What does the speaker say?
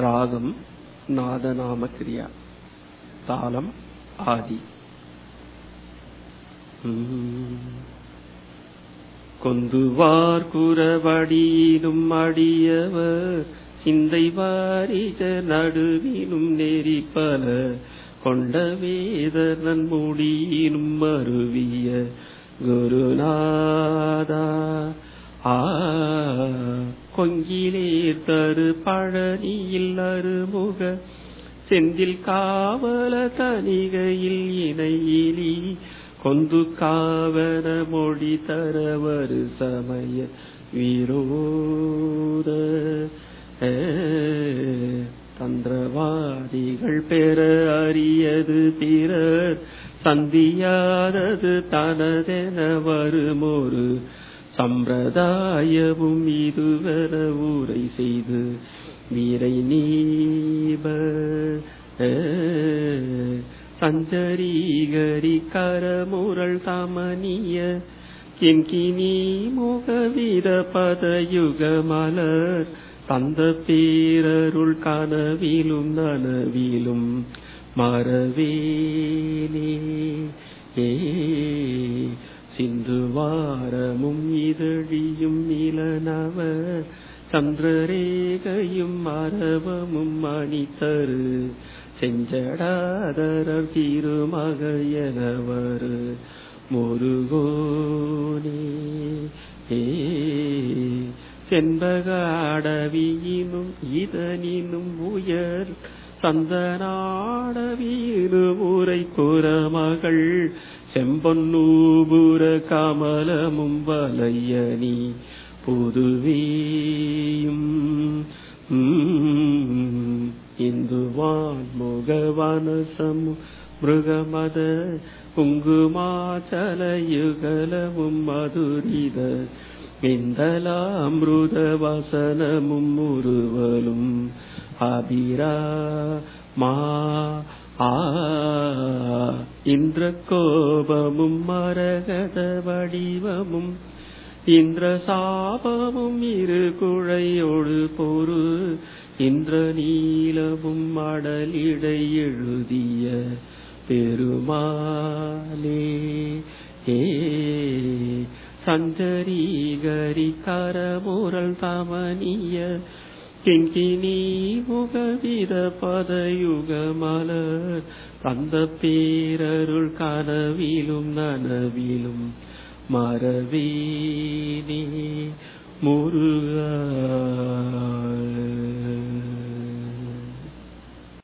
ராகம் நாதநாம கிரியா தாளம் ஆதி. கொந்துவார் குறவடியிலும் அடியவர் சிந்தை வாரிஜ நடுவினும் நெறி பல கொண்ட வேதனன் முடியினும் மருவிய குருநாதா. ஆ கொங்கிலே தரு பழனியில் அருமுக செந்தில் காவல தனிகையில் இணையிலி கொந்து காவன மொழி தரவரு சமய வீரோத தந்திரவாதிகள் பெற அறியது பிறர் சந்தியாதது தனதென வருமொரு சம்பிரதாயமும் இதுவென ஊரை செய்து வீரை நீப சஞ்சரீகரி கரமுரள் தமனிய கிங்கினி முகவீர பதயுக மலர் தந்த பேரருள் கனவிலும் நனவிலும் மறவேனே. ஏ சிந்துவாரமும் இதழியும் நிலனவ சந்திரரேகையும் மரபமும் மணித்தரு செஞ்சடாதரர் திருமகையனவர். முருகோனே செண்பக அடவியினும் இதனினும் உயர் சந்தனாடவீரு உரை குரமகள் செம்பொன்னூர் கமலமும் வலையணி புதுவேயும் இந்துவான் முகவனசமு மிருகமத குங்குமாச்சலயுகலமும் மதுரித விந்தலாமிருத வசனமும் முருவலும் இந்திர கோபமும் மரகத வடிவமும் இந்திர சாபமும் இரு குழையோடு பொறு இந்திர நீலமும் மடலிடை எழுதிய பெருமாளே. ஏ சஞ்சரீகரி கரமுரல் தமனிய கிங்கினி முகவித பதயுகமல மலர் தந்த பேரருள் கனவிலும் நனவிலும் மறவேனே முருகா.